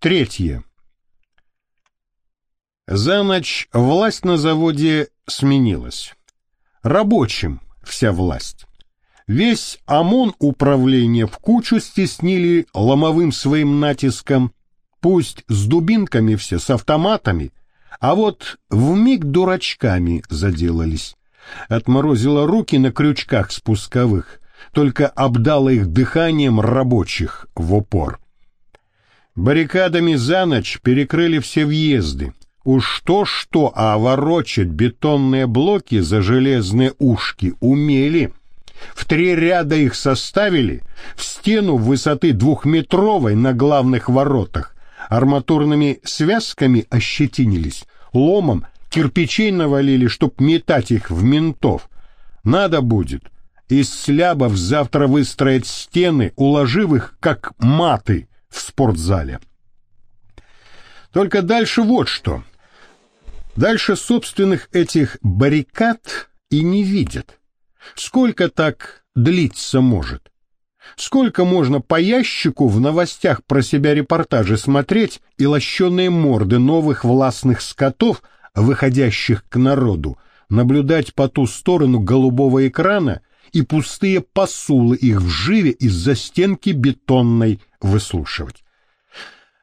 Третье. За ночь власть на заводе сменилась. Рабочим вся власть. Весь ОМОН управления в кучу стеснили ломовым своим натиском, пусть с дубинками все, с автоматами, а вот вмиг дурачками заделались. Отморозила руки на крючках спусковых, только обдала их дыханием рабочих в упор. Баррикадами за ночь перекрыли все въезды. Уж что-что, а ворочать бетонные блоки за железные ушки умели. В три ряда их составили, в стену высоты двухметровой на главных воротах, арматурными связками ощетинились, ломом кирпичей навалили, чтоб метать их в ментов. Надо будет из слябов завтра выстроить стены, уложив их, как маты, в спортзале. Только дальше вот что. Дальше собственных этих баррикад и не видят. Сколько так длиться может? Сколько можно по ящику в новостях про себя репортажи смотреть и лощеные морды новых властных скотов, выходящих к народу, наблюдать по ту сторону голубого экрана и пустые посулы их в живе из-за стенки бетонной выслушивать.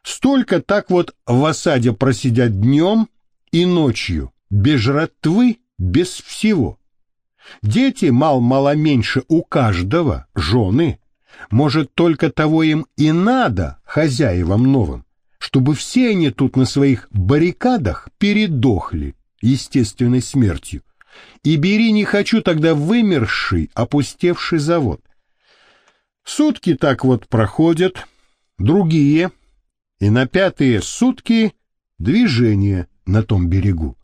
Столько так вот в осаде просидят днем и ночью, без жратвы, без всего. Дети мал-мало меньше у каждого, жены. Может, только того им и надо, хозяевам новым, чтобы все они тут на своих баррикадах передохли естественной смертью. И бери не хочу тогда вымерший, опустевший завод. Сутки так вот проходят, другие, и на пятые сутки движение на том берегу.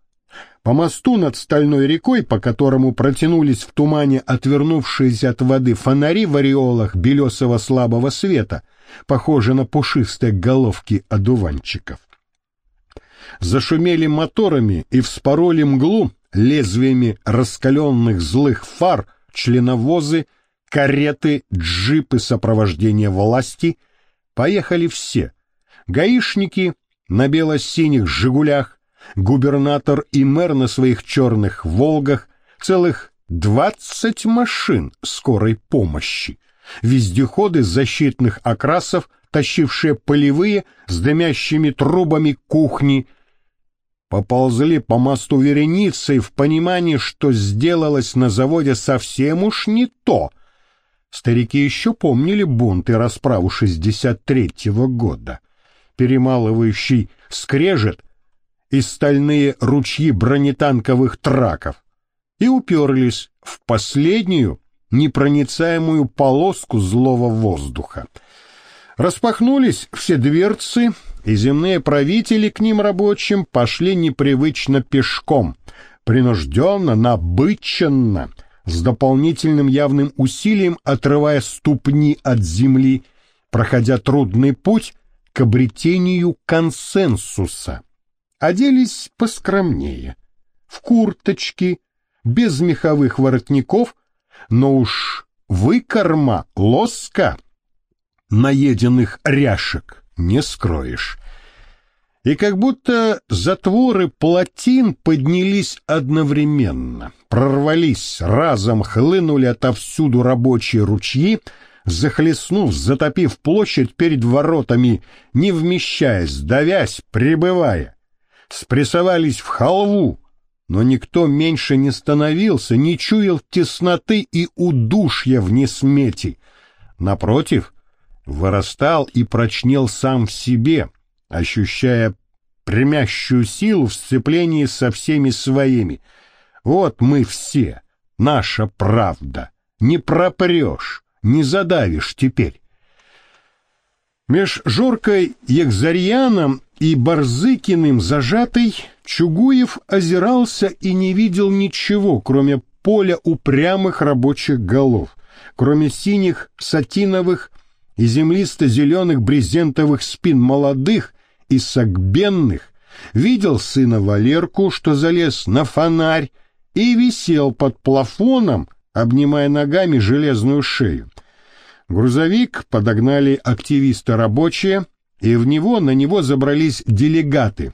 По мосту над стальной рекой, по которому протянулись в тумане отвернувшиеся от воды фонари в ореолах белесого слабого света, похожие на пушистые головки одуванчиков. Зашумели моторами и вспороли мглу лезвиями раскаленных злых фар членовозы, кареты, джипы сопровождения власти. Поехали все. Гаишники на бело-синих «Жигулях», губернатор и мэр на своих черных «Волгах», целых двадцать машин скорой помощи, вездеходы защитных окрасов, тащившие полевые с дымящими трубами кухни, поползли по мосту вереницей в понимании, что сделалось на заводе совсем уж не то. Старики еще помнили бунт и расправу 63-го года, перемалывающий скрежет и стальные ручьи бронетанковых траков, и уперлись в последнюю непроницаемую полоску злого воздуха. Распахнулись все дверцы, и земные правители к ним рабочим пошли непривычно пешком, принужденно, набыченно, с дополнительным явным усилием отрывая ступни от земли, проходя трудный путь к обретению консенсуса. Оделись поскромнее, в курточки, без меховых воротников, но уж выкорма, лоска, наеденных ряшек не скроешь. И как будто затворы плотин поднялись одновременно, прорвались, разом хлынули отовсюду рабочие ручьи, захлестнув, затопив площадь перед воротами, не вмещаясь, давясь, пребывая спрессовались в халву, но никто меньше не становился, не чуял тесноты и удушья в несмете. Напротив, вырастал и прочнел сам в себе, ощущая прямящую силу в сцеплении со всеми своими. Вот мы все, наша правда, не пропрешь, не задавишь теперь. Меж Жоркой Ягзарьяном и Барзыкиным зажатый, Чугуев озирался и не видел ничего, кроме поля упрямых рабочих голов, кроме синих сатиновых и землисто-зеленых брезентовых спин молодых и согбенных, видел сына Валерку, что залез на фонарь и висел под плафоном, обнимая ногами железную шею. Грузовик подогнали активисты рабочие, и в него на него забрались делегаты.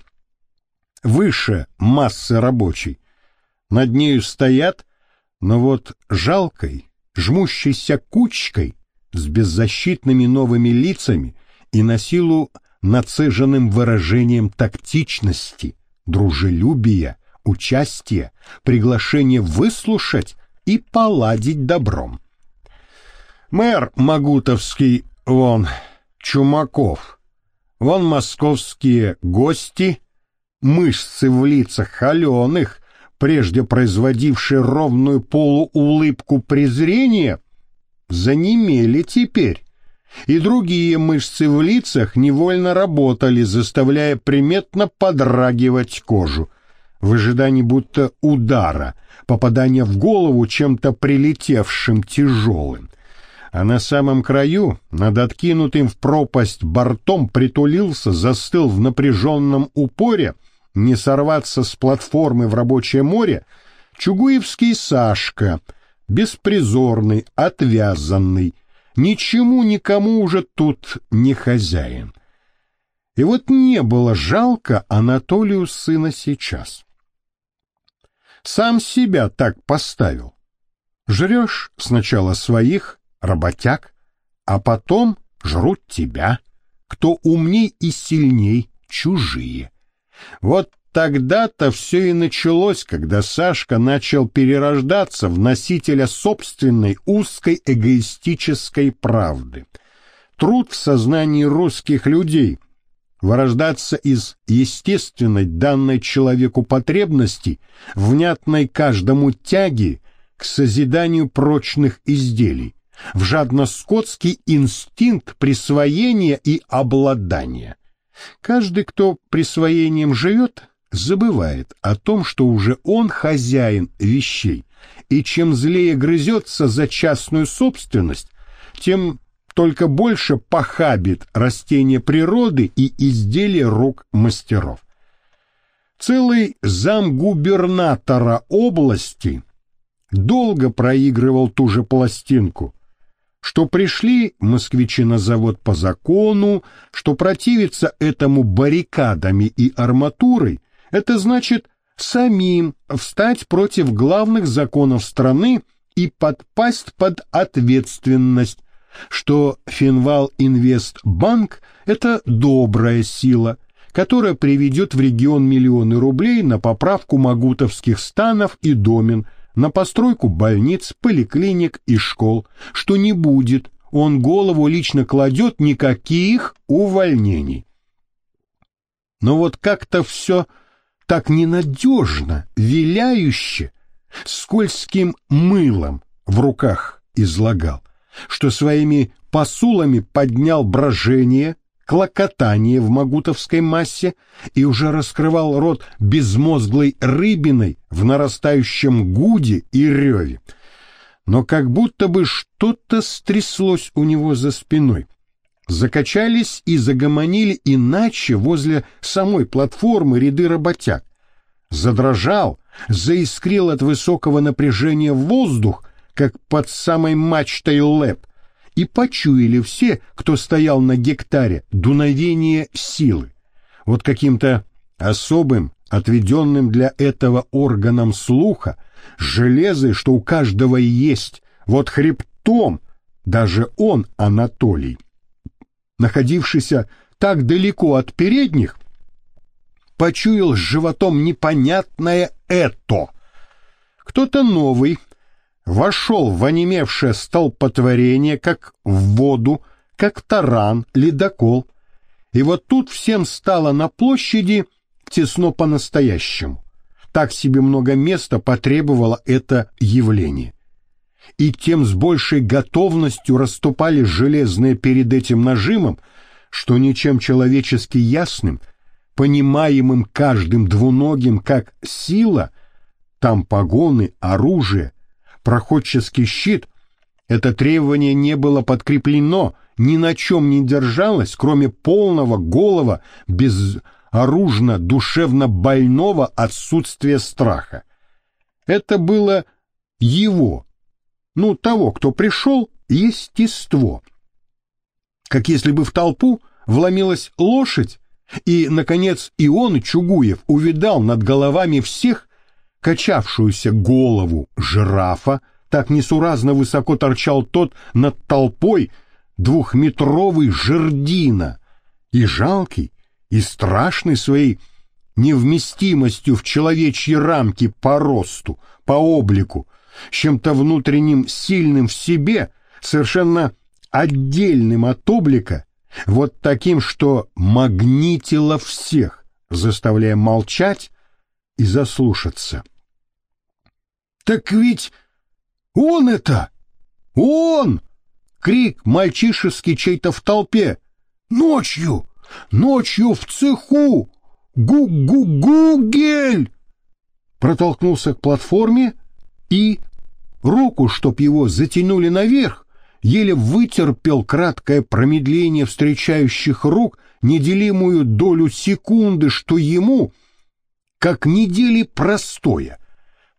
Выше массы рабочей. Над нею стоят, но вот жалкой, жмущейся кучкой, с беззащитными новыми лицами и на силу нацеженным выражением тактичности, дружелюбия, участия, приглашения выслушать и поладить добром. Мэр Магутовский, вон, Чумаков, вон московские гости, мышцы в лицах холеных, прежде производившие ровную полуулыбку презрения, занемели теперь, и другие мышцы в лицах невольно работали, заставляя приметно подрагивать кожу, в ожидании будто удара, попадания в голову чем-то прилетевшим тяжелым. А на самом краю, над откинутым в пропасть бортом, притулился, застыл в напряженном упоре, не сорваться с платформы в рабочее море, Чугуевский Сашка — беспризорный, отвязанный, ничему никому уже тут не хозяин. И вот не было жалко Анатолию сына сейчас. Сам себя так поставил. Жрешь сначала своих, работяг, а потом жрут тебя, кто умней и сильней, чужие. Вот тогда-то все и началось, когда Сашка начал перерождаться в носителя собственной узкой эгоистической правды. Труд в сознании русских людей — вырождаться из естественной данной человеку потребности, внятной каждому тяги к созиданию прочных изделий, в жадно-скотский инстинкт присвоения и обладания. Каждый, кто присвоением живет, забывает о том, что уже он хозяин вещей, и чем злее грызется за частную собственность, тем только больше похабит растения природы и изделия рук мастеров. Целый замгубернатора области долго проигрывал ту же пластинку, что пришли москвичи на завод по закону, что противиться этому баррикадами и арматурой, это значит самим встать против главных законов страны и подпасть под ответственность, что Финвал Инвестбанк – это добрая сила, которая приведет в регион миллионы рублей на поправку магутовских станов и домен, на постройку больниц, поликлиник и школ, что не будет, он голову лично кладет никаких увольнений. Но вот как-то все так ненадежно, виляюще, скользким мылом в руках излагал, что своими посулами поднял брожение, клокотание в магутовской массе и уже раскрывал рот безмозглой рыбиной в нарастающем гуде и реве. Но как будто бы что-то стряслось у него за спиной закачались и загомонили иначе возле самой платформы ряды работяг. Задрожал, заискрил от высокого напряжения воздух, как под самой мачтой лэп, и почуяли все, кто стоял на гектаре, дуновение силы. Вот каким-то особым, отведенным для этого органом слуха, железой, что у каждого есть, вот хребтом, даже он, Анатолий, находившийся так далеко от передних, почуял с животом непонятное «это». Кто-то новый вошел в онемевшее столпотворение, как в воду, как таран, ледокол, и вот тут всем стало на площади тесно по-настоящему. Так себе много места потребовало это явление и тем с большей готовностью расступали железные перед этим нажимом, что ничем человечески ясным, понимаемым каждым двуногим как сила, там погоны, оружие, проходческий щит, это требование не было подкреплено, ни на чем не держалось, кроме полного, голого, безоружно, душевно больного отсутствия страха. Это было его, ну, того, кто пришел, естество. Как если бы в толпу вломилась лошадь, и, наконец, и он, Чугуев, увидал над головами всех качавшуюся голову жирафа, так несуразно высоко торчал тот над толпой двухметровый жердина, и жалкий, и страшный своей невместимостью в человечьи рамки по росту, по облику, с чем-то внутренним сильным в себе, совершенно отдельным от облика, вот таким, что магнитило всех, заставляя молчать и заслушаться. «Так ведь он это! Он!» — крик мальчишеский чей-то в толпе. «Ночью! Ночью в цеху! Гу-гу-гугель!» Протолкнулся к платформе и, руку, чтоб его затянули наверх, еле вытерпел краткое промедление встречающих рук, неделимую долю секунды, что ему, как недели простоя,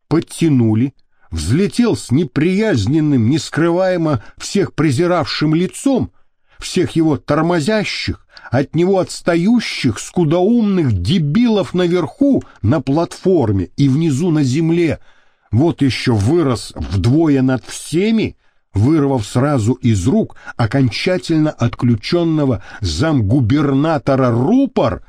подтянули, взлетел с неприязненным, нескрываемо всех презиравшим лицом, всех его тормозящих, от него отстающих, скудоумных дебилов наверху на платформе и внизу на земле, вот еще вырос вдвое над всеми, вырвав сразу из рук окончательно отключенного замгубернатора рупор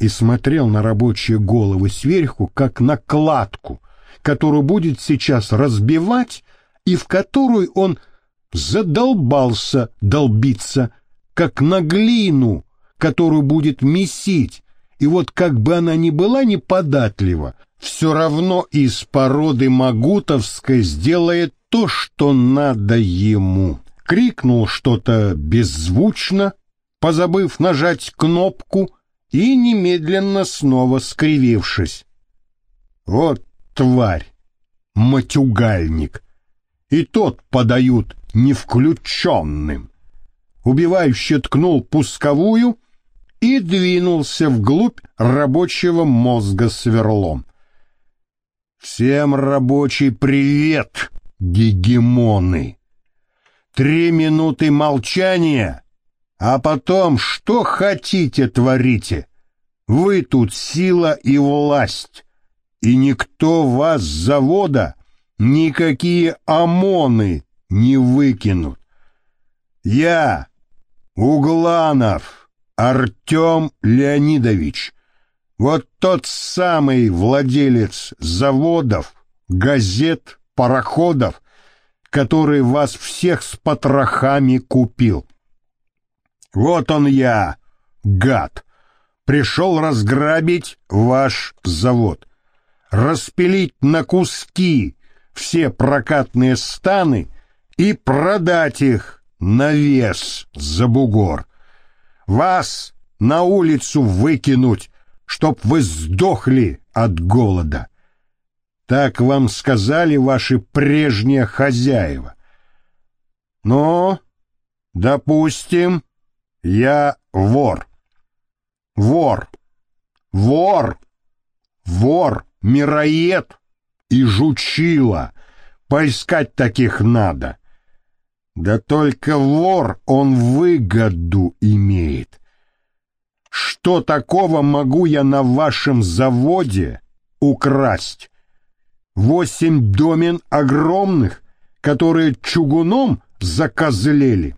и смотрел на рабочие головы сверху, как на кладку, которую будет сейчас разбивать и в которую он задолбался долбиться, как на глину, которую будет месить, и вот как бы она ни была неподатлива, все равно из породы Магутовской сделает то, что надо ему. Крикнул что-то беззвучно, позабыв нажать кнопку, и немедленно снова скривившись. Вот тварь, матюгальник, и тот подают невключенным. Убивающий ткнул пусковую и двинулся вглубь рабочего мозга сверлом. «Всем рабочий привет!» гегемоны. Три минуты молчания, а потом что хотите творите. Вы тут сила и власть, и никто вас с завода, никакие ОМОНы не выкинут. Я, Угланов, Артем Леонидович, вот тот самый владелец заводов, газет, пароходов, который вас всех с потрохами купил. Вот он я, гад, пришел разграбить ваш завод, распилить на куски все прокатные станы и продать их на вес за бугор. Вас на улицу выкинуть, чтоб вы сдохли от голода. Так вам сказали ваши прежние хозяева. Но, допустим, я вор. Вор. Вор. Вор, мироед и жучила. Поискать таких надо. Да только вор он выгоду имеет. Что такого могу я на вашем заводе украсть? восемь домен огромных, которые чугуном закозлели.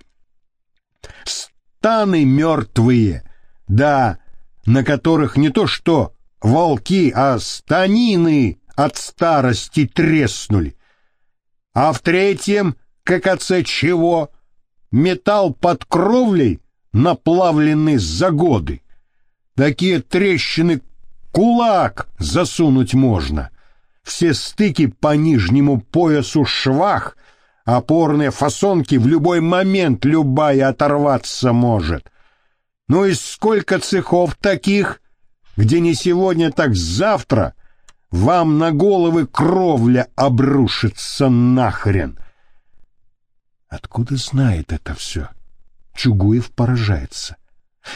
Станы мертвые, да, на которых не то что волки, а станины от старости треснули. А в третьем, ККЦ чего, металл под кровлей наплавленный за годы. Такие трещины кулак засунуть можно — все стыки по нижнему поясу швах, опорные фасонки в любой момент любая оторваться может. Ну и сколько цехов таких, где не сегодня, так завтра вам на головы кровля обрушится нахрен. Откуда знает это все? Чугуев поражается.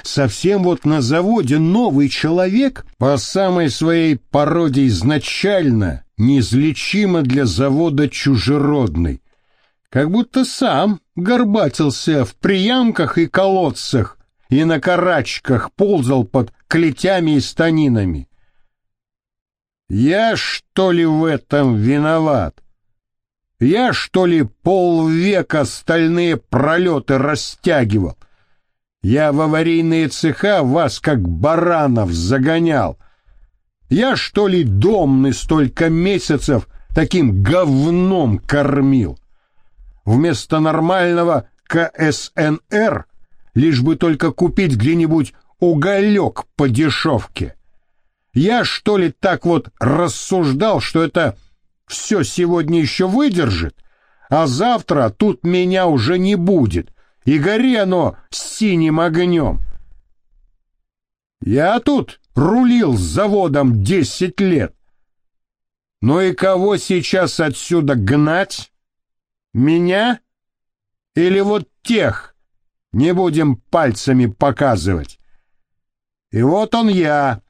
Совсем вот на заводе новый человек по самой своей породе изначально неизлечимо для завода чужеродный. Как будто сам горбатился в приямках и колодцах и на карачках ползал под клетями и станинами. Я, что ли, в этом виноват? Я, что ли, полвека стальные пролеты растягивал? Я в аварийные цеха вас, как баранов, загонял. Я, что ли, домный столько месяцев таким говном кормил? Вместо нормального КСНР лишь бы только купить где-нибудь уголек по дешевке. Я, что ли, так вот рассуждал, что это все сегодня еще выдержит, а завтра тут меня уже не будет, и гори оно синим огнем. Я тут рулил с заводом десять лет. Ну и кого сейчас отсюда гнать? Меня? Или вот тех? Не будем пальцами показывать. И вот он я,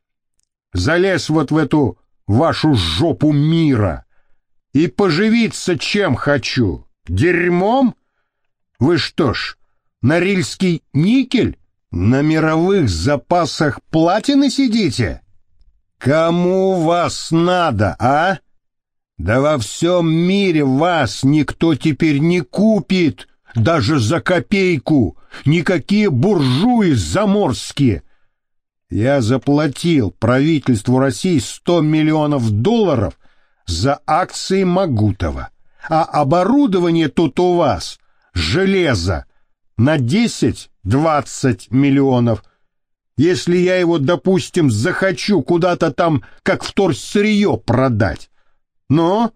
залез вот в эту вашу жопу мира и поживиться чем хочу? Дерьмом? Вы что ж, Норильский никель? На мировых запасах платины сидите? Кому вас надо, а? Да во всем мире вас никто теперь не купит, даже за копейку, никакие буржуи заморские. Я заплатил правительству России сто миллионов долларов за акции Магутова, а оборудование тут у вас, железо, на 10-20 миллионов. Если я его, допустим, захочу куда-то там, как вторсырье продать. Но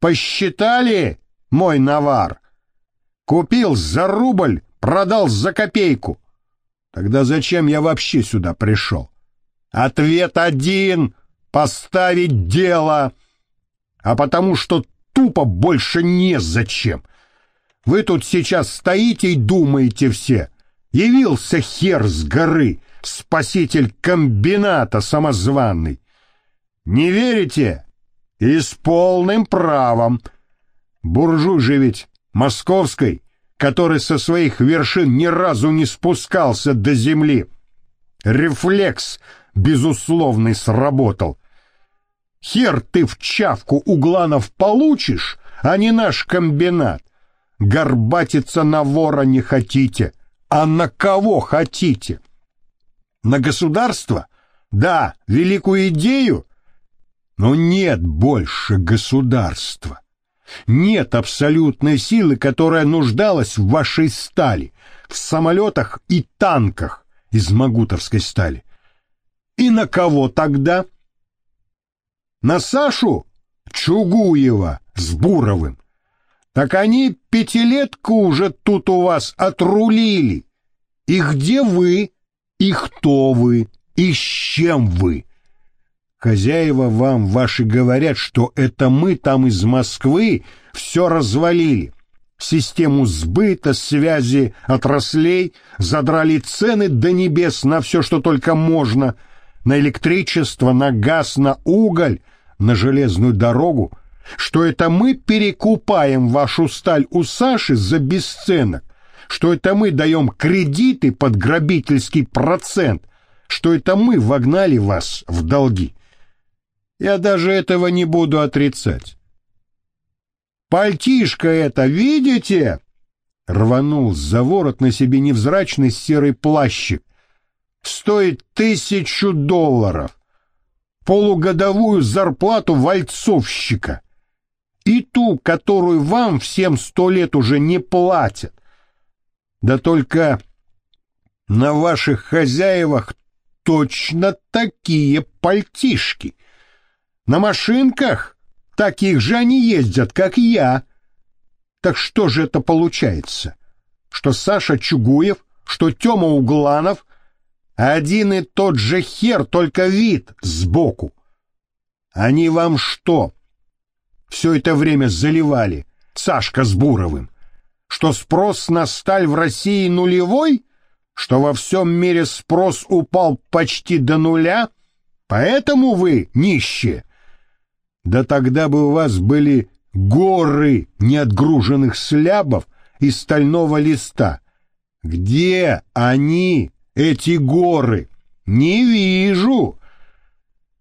посчитали, мой навар? Купил за рубль, продал за копейку. Тогда зачем я вообще сюда пришел? Ответ один — поставить дело. А потому что тупо больше незачем. Вы тут сейчас стоите и думаете все. Явился хер с горы, спаситель комбината самозванный. Не верите? И с полным правом. Буржуй же ведь московской, который со своих вершин ни разу не спускался до земли. Рефлекс безусловный сработал. Хер ты в чавку угланов получишь, а не наш комбинат. Горбатиться на вора не хотите, а на кого хотите? На государство? Да, великую идею? Но нет больше государства. Нет абсолютной силы, которая нуждалась в вашей стали, в самолетах и танках из магутовской стали. И на кого тогда? На Сашу Чугуева с Буровым. Так они пятилетку уже тут у вас отрулили. И где вы? И кто вы? И с чем вы? Хозяева вам ваши говорят, что это мы там из Москвы все развалили. Систему сбыта, связи, отраслей, задрали цены до небес на все, что только можно, на электричество, на газ, на уголь, на железную дорогу, что это мы перекупаем вашу сталь у Саши за бесценок, что это мы даем кредиты под грабительский процент, что это мы вогнали вас в долги. Я даже этого не буду отрицать. «Пальтишко это, видите?» Рванул за ворот на себе невзрачный серый плащик. «Стоит тысячу долларов. Полугодовую зарплату вальцовщика. И ту, которую вам всем сто лет уже не платят. Да только на ваших хозяевах точно такие пальтишки. На машинках таких же они ездят, как я. Так что же это получается? Что Саша Чугуев, что Тёма Угланов один и тот же хер, только вид сбоку. Они вам что? Все это время заливали, Сашка с Буровым. Что спрос на сталь в России нулевой? Что во всем мире спрос упал почти до нуля? Поэтому вы нищие? Да тогда бы у вас были горы неотгруженных слябов и стального листа. Где они, эти горы? Не вижу.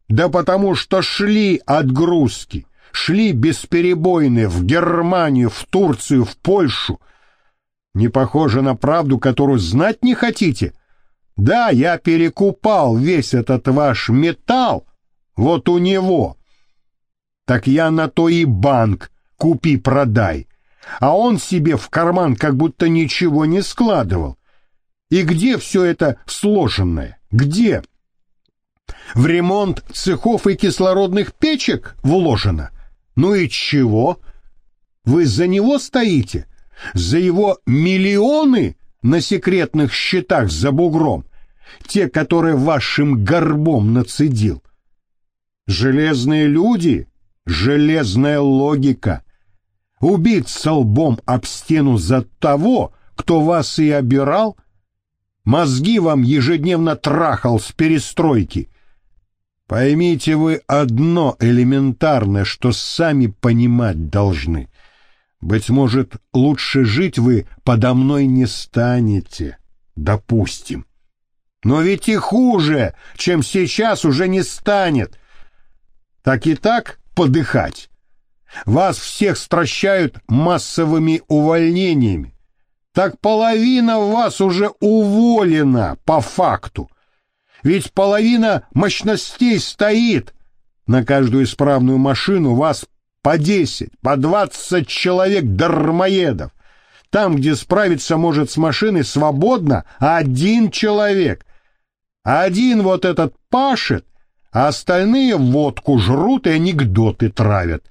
Да потому что шли отгрузки, шли бесперебойные в Германию, в Турцию, в Польшу. Не похоже на правду, которую знать не хотите? Да, я перекупал весь этот ваш металл, вот у него. Так я на то и банк купи-продай, а он себе в карман как будто ничего не складывал. И где все это сложенное? Где? В ремонт цехов и кислородных печек вложено? Ну и чего? Вы за него стоите? За его миллионы на секретных счетах за бугром? Те, которые вашим горбом нацедил? Железные люди, железная логика. Убиться лбом об стену за того, кто вас и обирал, мозги вам ежедневно трахал с перестройки. Поймите вы одно элементарное, что сами понимать должны. Быть может, лучше жить вы подо мной не станете, допустим. Но ведь и хуже, чем сейчас, уже не станет так и так подыхать. Вас всех стращают массовыми увольнениями. Так половина вас уже уволена по факту. Ведь половина мощностей стоит. На каждую исправную машину вас по десять, по двадцать человек дармоедов. Там, где справиться может с машиной свободно один человек. Один вот этот пашет, а остальные водку жрут и анекдоты травят.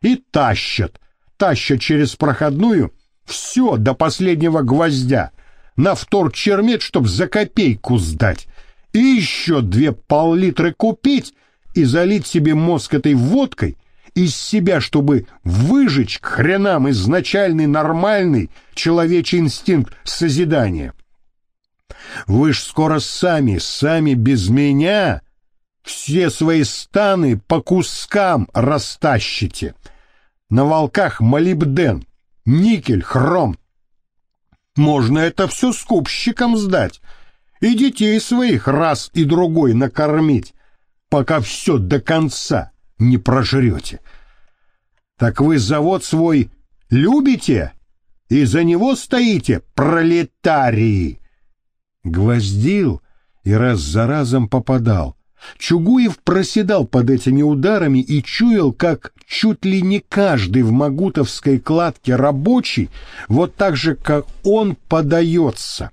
И тащат, тащат через проходную все до последнего гвоздя, на вторчермет, чтоб за копейку сдать, и еще две пол-литры купить и залить себе мозг этой водкой из себя, чтобы выжечь к хренам изначальный нормальный человечий инстинкт созидания. Вы ж скоро сами, сами без меня все свои станы по кускам растащите. На волках молибден, никель, хром. Можно это все скупщикам сдать и детей своих раз и другой накормить, пока все до конца не прожрете. Так вы завод свой любите и за него стоите, пролетарии. Гвоздил и раз за разом попадал — Чугуев проседал под этими ударами и чуял, как чуть ли не каждый в Магутовской кладке рабочий, вот так же, как он, подается.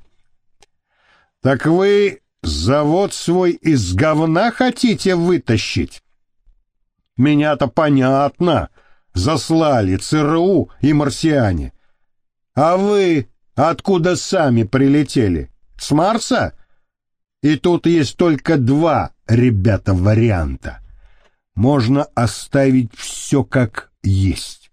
«Так вы завод свой из говна хотите вытащить?» «Меня-то понятно, заслали ЦРУ и марсиане. А вы откуда сами прилетели? С Марса?» И тут есть только два, ребята, варианта. Можно оставить все как есть.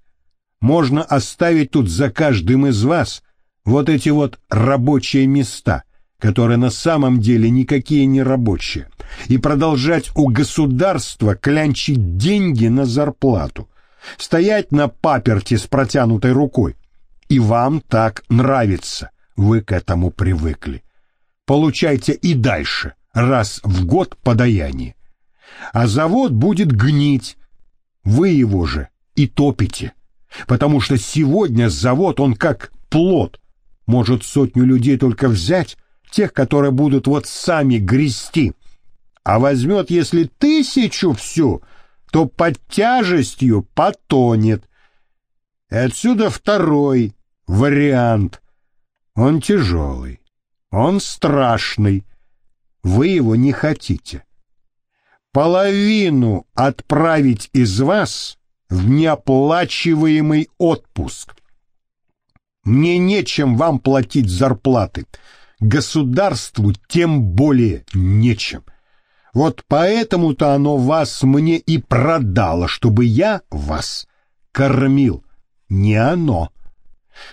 Можно оставить тут за каждым из вас вот эти вот рабочие места, которые на самом деле никакие не рабочие, и продолжать у государства клянчить деньги на зарплату, стоять на паперти с протянутой рукой. И вам так нравится, вы к этому привыкли. Получайте и дальше, раз в год подаяние. А завод будет гнить, вы его же и топите, потому что сегодня завод, он как плод, может сотню людей только взять, тех, которые будут вот сами грести, а возьмет, если тысячу всю, то под тяжестью потонет. И отсюда второй вариант. Он тяжелый. Он страшный. Вы его не хотите. Половину отправить из вас в неоплачиваемый отпуск. Мне нечем вам платить зарплаты. Государству тем более нечем. Вот поэтому-то оно вас мне и продало, чтобы я вас кормил. Не оно.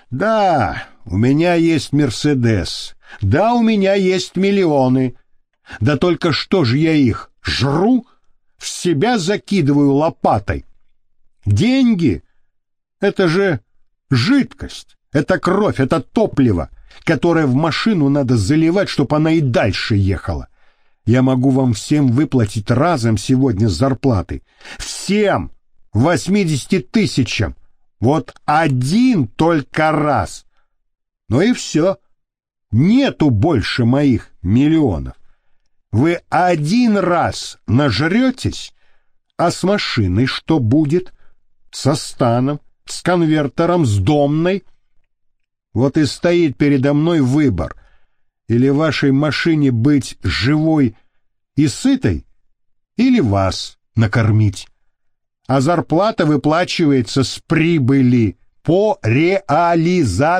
Да, у меня есть Мерседес, да, у меня есть миллионы. Да только что же я их жру, в себя закидываю лопатой. Деньги — это же жидкость, Это кровь, это топливо, которое в машину надо заливать, чтобы она и дальше ехала. Я могу вам всем выплатить разом сегодня зарплаты. Всем! 80 тысячам! Вот один только раз! Ну и все. Нету больше моих миллионов. Вы один раз нажретесь, а с машиной что будет? Со станом, с конвертером, с домной? Вот и стоит передо мной выбор. Или вашей машине быть живой и сытой, или вас накормить. А зарплата выплачивается с прибыли по реализации.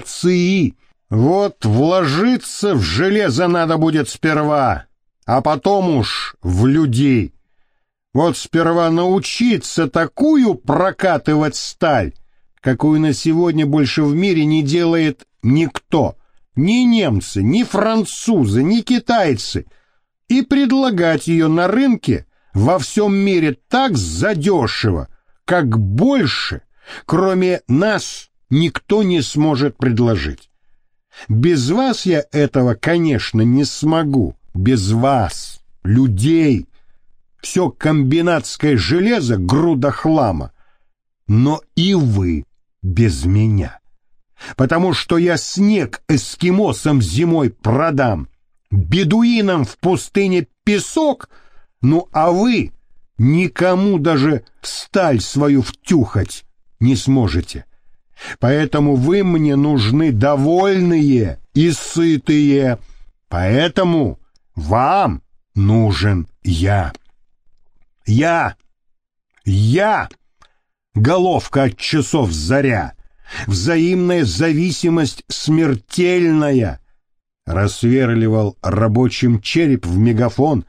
Вот вложиться в железо надо будет сперва, а потом уж в людей. Вот сперва научиться такую прокатывать сталь, какую на сегодня больше в мире не делает никто. Ни немцы, ни французы, ни китайцы. И предлагать ее на рынке во всем мире так задешево, как больше, кроме нас, никто не сможет предложить. Без вас я этого, конечно, не смогу. Без вас, людей. Все комбинатское железо — груда хлама. Но и вы без меня. Потому что я снег эскимосам зимой продам, бедуинам в пустыне песок, ну а вы никому даже сталь свою втюхать не сможете. Поэтому вы мне нужны довольные и сытые. Поэтому вам нужен я. Я, я, головка от часов заря, взаимная зависимость смертельная, рассверливал рабочим череп в мегафон,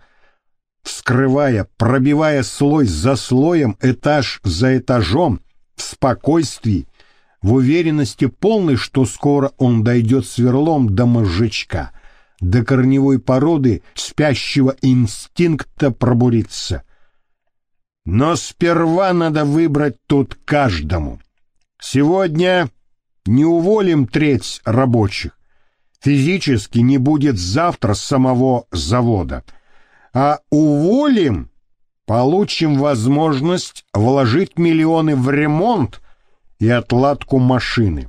вскрывая, пробивая слой за слоем, этаж за этажом, в спокойствии, в уверенности полной, что скоро он дойдет сверлом до мозжечка, до корневой породы спящего инстинкта пробуриться. Но сперва надо выбрать тут каждому. Сегодня не уволим треть рабочих. Физически не будет завтра самого завода. А уволим, получим возможность вложить миллионы в ремонт и отладку машины.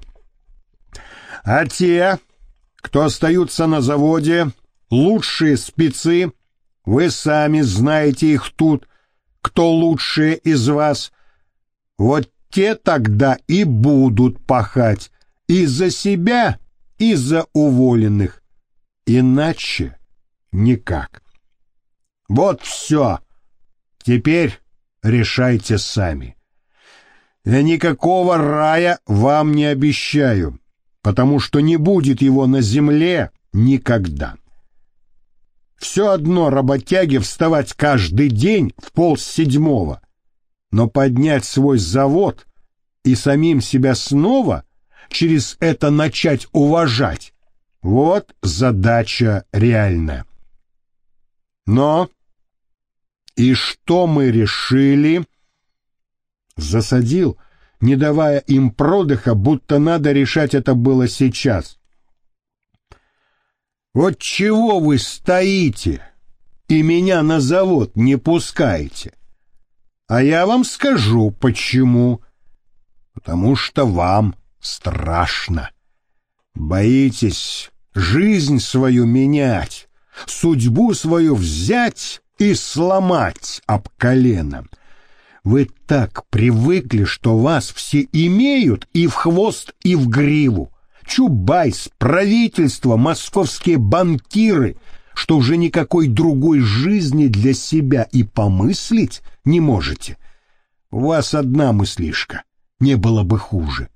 А те, кто остаются на заводе, лучшие спецы, вы сами знаете их тут, кто лучшие из вас, вот те тогда и будут пахать и за себя, и за уволенных. Иначе никак. Вот все. Теперь решайте сами. Я никакого рая вам не обещаю, потому что не будет его на земле никогда. Все одно работяге вставать каждый день в пол седьмого, но поднять свой завод и самим себя снова через это начать уважать — вот задача реальная. Но и что мы решили — засадил, не давая им продыха, будто надо решать это было сейчас. «Вот чего вы стоите и меня на завод не пускаете? А я вам скажу, почему. Потому что вам страшно. Боитесь жизнь свою менять, судьбу свою взять и сломать об колено». Вы так привыкли, что вас все имеют и в хвост, и в гриву. Чубайс, правительство, московские банкиры, что уже никакой другой жизни для себя и помыслить не можете. У вас одна мыслишка, не было бы хуже.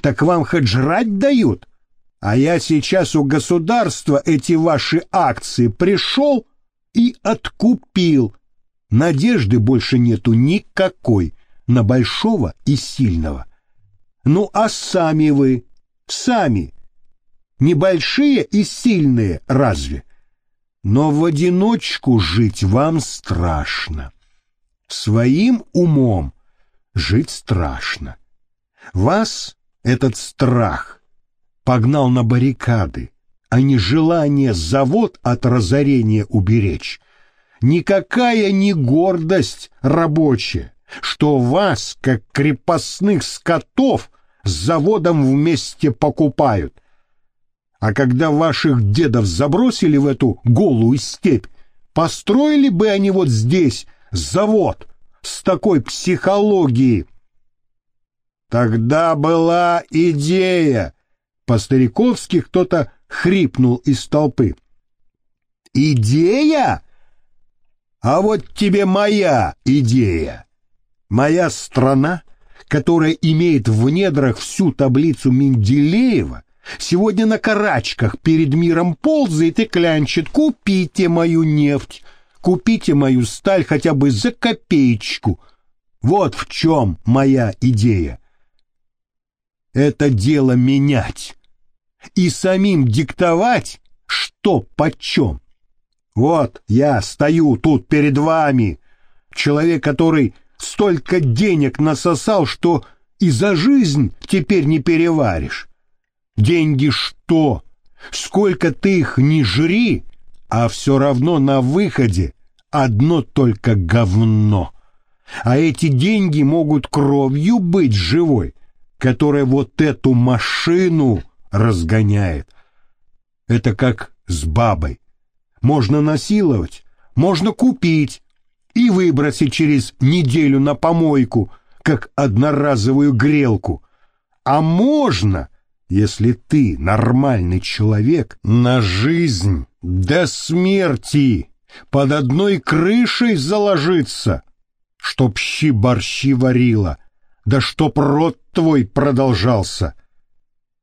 Так вам хоть жрать дают? А я сейчас у государства эти ваши акции пришел и откупил Надежды больше нету никакой на большого и сильного. Ну а сами вы, сами, небольшие и сильные разве? Но в одиночку жить вам страшно. Своим умом жить страшно. Вас этот страх погнал на баррикады, а не желание завод от разорения уберечь. Никакая не гордость рабочая, что вас, как крепостных скотов, с заводом вместе покупают. А когда ваших дедов забросили в эту голую степь, построили бы они вот здесь завод с такой психологией. Тогда была идея. По-стариковски кто-то хрипнул из толпы. Идея? А вот тебе моя идея. Моя страна, которая имеет в недрах всю таблицу Менделеева, сегодня на карачках перед миром ползает и клянчит «Купите мою нефть, купите мою сталь хотя бы за копеечку». Вот в чем моя идея. Это дело менять и самим диктовать, что почем. Вот я стою тут перед вами, человек, который столько денег насосал, что и за жизнь теперь не переваришь. Деньги что? Сколько ты их не жри, а все равно на выходе одно только говно. А эти деньги могут кровью быть живой, которая вот эту машину разгоняет. Это как с бабой. Можно насиловать, можно купить и выбросить через неделю на помойку, как одноразовую грелку. А можно, если ты нормальный человек, на жизнь до смерти под одной крышей заложиться, чтоб щи-борщи варила, да чтоб рот твой продолжался.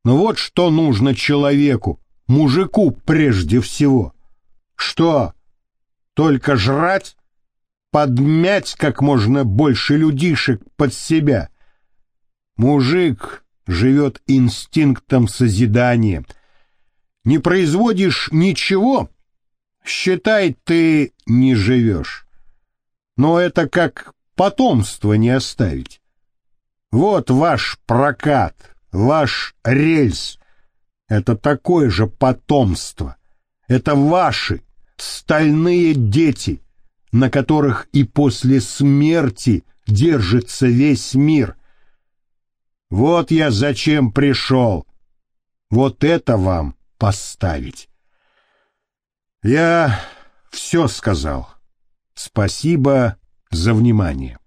Но вот что нужно человеку, мужику прежде всего. Что? Только жрать? Подмять как можно больше людишек под себя? Мужик живет инстинктом созидания. Не производишь ничего, считай, ты не живешь. Но это как потомство не оставить. Вот ваш прокат, ваш рельс. Это такое же потомство. Это ваши стальные дети, на которых и после смерти держится весь мир. Вот я зачем пришел. Вот это вам поставить. Я все сказал. Спасибо за внимание.